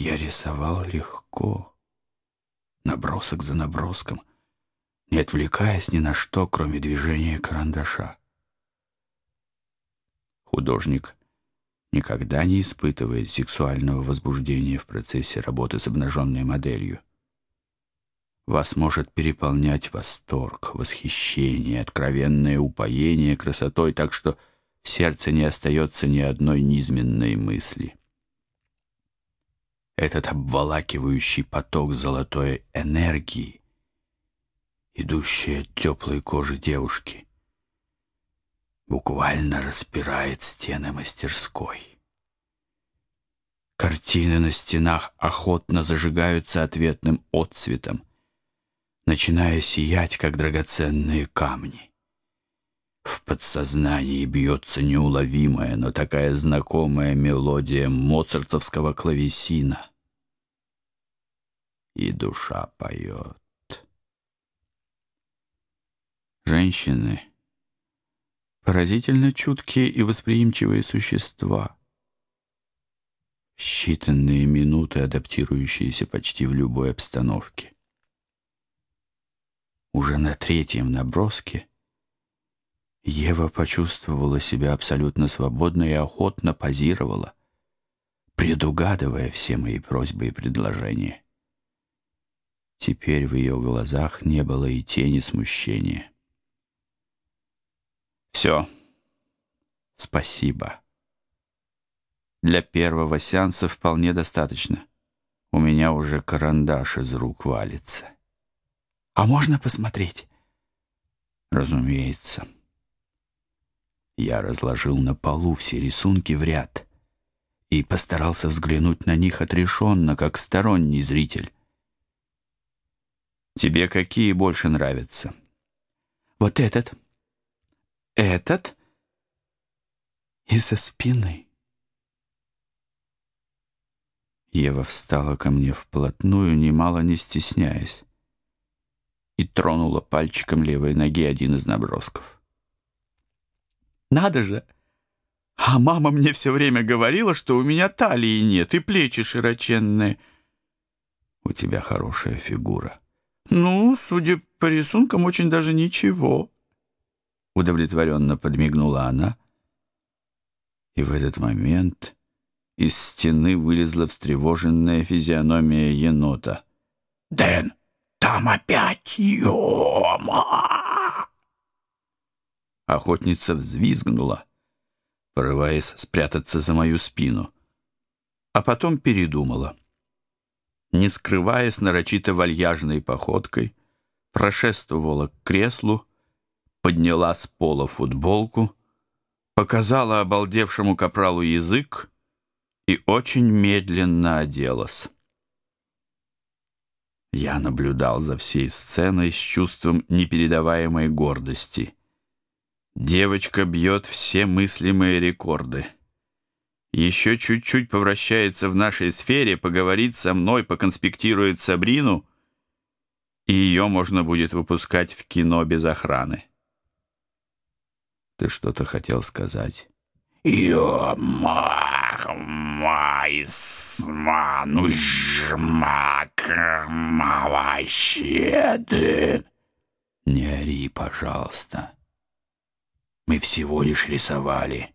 Я рисовал легко, набросок за наброском, не отвлекаясь ни на что, кроме движения карандаша. Художник никогда не испытывает сексуального возбуждения в процессе работы с обнаженной моделью. Вас может переполнять восторг, восхищение, откровенное упоение красотой, так что в сердце не остается ни одной низменной мысли. Этот обволакивающий поток золотой энергии, идущий от теплой кожи девушки, буквально распирает стены мастерской. Картины на стенах охотно зажигаются ответным отцветом, начиная сиять, как драгоценные камни. В подсознании бьется неуловимая, но такая знакомая мелодия моцартовского клавесина. И душа поет. Женщины — поразительно чуткие и восприимчивые существа, считанные минуты, адаптирующиеся почти в любой обстановке. Уже на третьем наброске Ева почувствовала себя абсолютно свободно и охотно позировала, предугадывая все мои просьбы и предложения. Теперь в ее глазах не было и тени смущения. «Все. Спасибо. Для первого сеанса вполне достаточно. У меня уже карандаш из рук валится». А можно посмотреть? Разумеется. Я разложил на полу все рисунки в ряд и постарался взглянуть на них отрешенно, как сторонний зритель. Тебе какие больше нравятся? Вот этот, этот и со спины. Ева встала ко мне вплотную, немало не стесняясь и тронула пальчиком левой ноги один из набросков. «Надо же! А мама мне все время говорила, что у меня талии нет и плечи широченные». «У тебя хорошая фигура». «Ну, судя по рисункам, очень даже ничего». Удовлетворенно подмигнула она. И в этот момент из стены вылезла встревоженная физиономия енота. «Дэн, там опять Йома!» Охотница взвизгнула, порываясь спрятаться за мою спину, а потом передумала. Не скрываясь нарочито вальяжной походкой, прошествовала к креслу, подняла с пола футболку, показала обалдевшему капралу язык и очень медленно оделась. Я наблюдал за всей сценой с чувством непередаваемой гордости. Девочка бьет все мыслимые рекорды. Еще чуть-чуть повращается в нашей сфере, поговорит со мной, поконспектирует Сабрину, и ее можно будет выпускать в кино без охраны. Ты что-то хотел сказать? «Йомахмайсманужмакмаващеды!» «Не ори, пожалуйста. Мы всего лишь рисовали».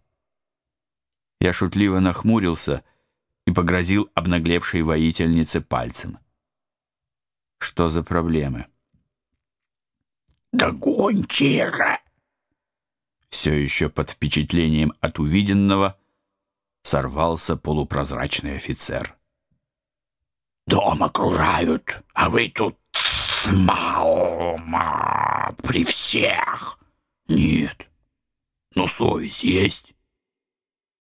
Я шутливо нахмурился и погрозил обнаглевшей воительнице пальцем. «Что за проблемы?» «Да гончера!» все еще под впечатлением от увиденного, сорвался полупрозрачный офицер. «Дом окружают, а вы тут маума при всех. Нет, но совесть есть».